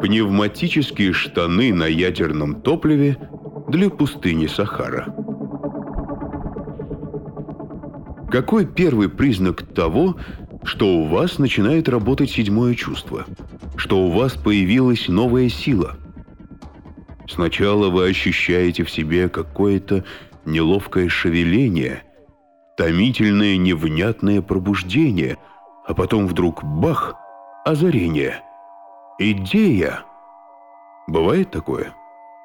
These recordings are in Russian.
Пневматические штаны на ядерном топливе для пустыни Сахара. Какой первый признак того, что у вас начинает работать седьмое чувство? Что у вас появилась новая сила? Сначала вы ощущаете в себе какое-то неловкое шевеление, томительное невнятное пробуждение, а потом вдруг бах, озарение. Идея. Бывает такое?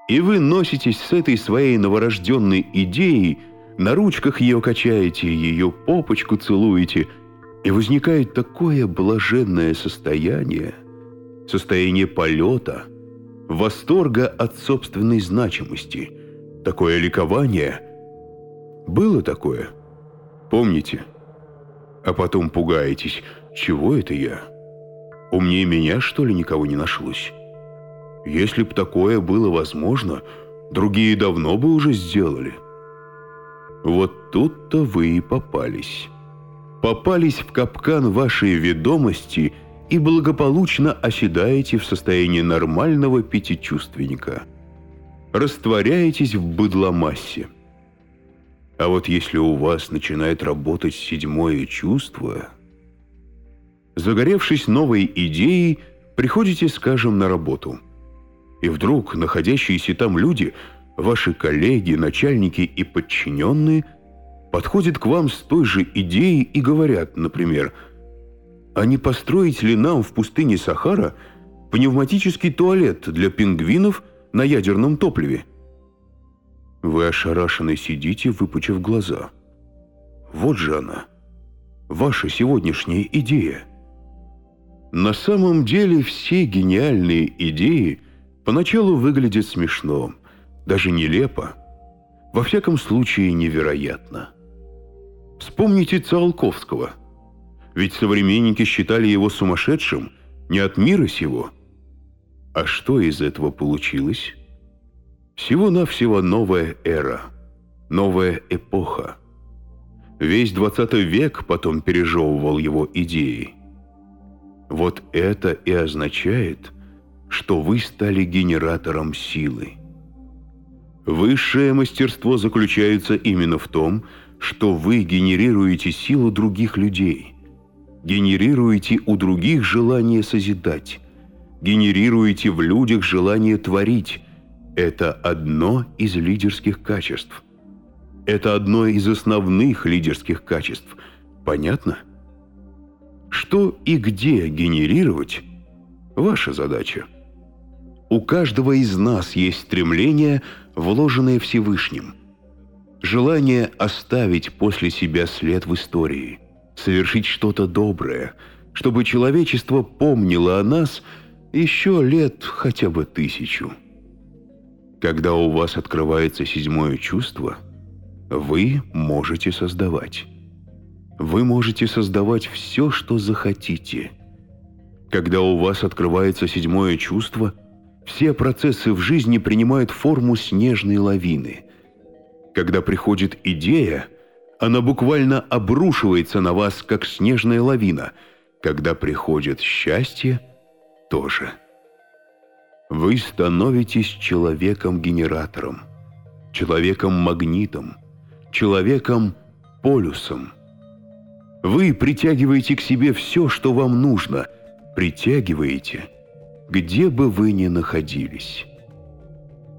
И вы носитесь с этой своей новорожденной идеей, на ручках ее качаете, ее попочку целуете, и возникает такое блаженное состояние, состояние полета, восторга от собственной значимости, такое ликование. Было такое? Помните? А потом пугаетесь, чего это я? Умнее меня, что ли, никого не нашлось? Если б такое было возможно, другие давно бы уже сделали. Вот тут-то вы и попались. Попались в капкан вашей ведомости и благополучно оседаете в состоянии нормального пятичувственника. Растворяетесь в быдломассе. А вот если у вас начинает работать седьмое чувство, загоревшись новой идеей, приходите, скажем, на работу – и вдруг находящиеся там люди, ваши коллеги, начальники и подчиненные, подходят к вам с той же идеей и говорят, например, «А не построить ли нам в пустыне Сахара пневматический туалет для пингвинов на ядерном топливе?» Вы ошарашенно сидите, выпучив глаза. Вот же она, ваша сегодняшняя идея. На самом деле все гениальные идеи Поначалу выглядит смешно, даже нелепо, во всяком случае невероятно. Вспомните Циолковского. Ведь современники считали его сумасшедшим не от мира сего. А что из этого получилось? Всего-навсего новая эра, новая эпоха. Весь 20 век потом пережевывал его идеи. Вот это и означает – что вы стали генератором силы. Высшее мастерство заключается именно в том, что вы генерируете силу других людей, генерируете у других желание созидать, генерируете в людях желание творить. Это одно из лидерских качеств. Это одно из основных лидерских качеств. Понятно? Что и где генерировать – ваша задача. У каждого из нас есть стремление, вложенное Всевышним. Желание оставить после себя след в истории, совершить что-то доброе, чтобы человечество помнило о нас еще лет хотя бы тысячу. Когда у вас открывается седьмое чувство, вы можете создавать. Вы можете создавать все, что захотите. Когда у вас открывается седьмое чувство – все процессы в жизни принимают форму снежной лавины. Когда приходит идея, она буквально обрушивается на вас, как снежная лавина. Когда приходит счастье, тоже. Вы становитесь человеком-генератором, человеком-магнитом, человеком-полюсом. Вы притягиваете к себе все, что вам нужно, притягиваете – где бы вы ни находились.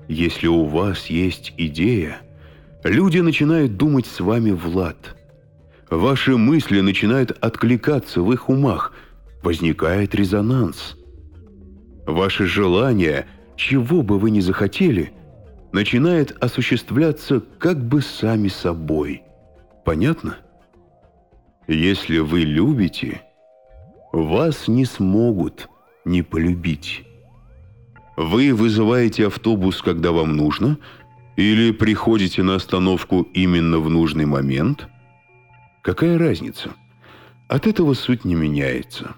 Если у вас есть идея, люди начинают думать с вами в лад. Ваши мысли начинают откликаться в их умах, возникает резонанс. Ваши желания, чего бы вы ни захотели, начинает осуществляться как бы сами собой. Понятно? Если вы любите, вас не смогут – не полюбить. Вы вызываете автобус, когда вам нужно, или приходите на остановку именно в нужный момент? Какая разница? От этого суть не меняется.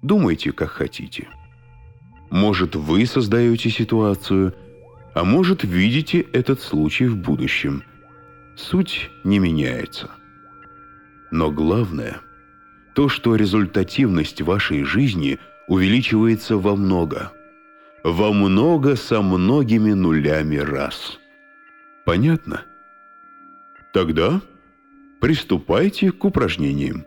Думайте, как хотите. Может, вы создаете ситуацию, а может, видите этот случай в будущем. Суть не меняется. Но главное – то, что результативность вашей жизни увеличивается во много. Во много со многими нулями раз. Понятно? Тогда приступайте к упражнениям.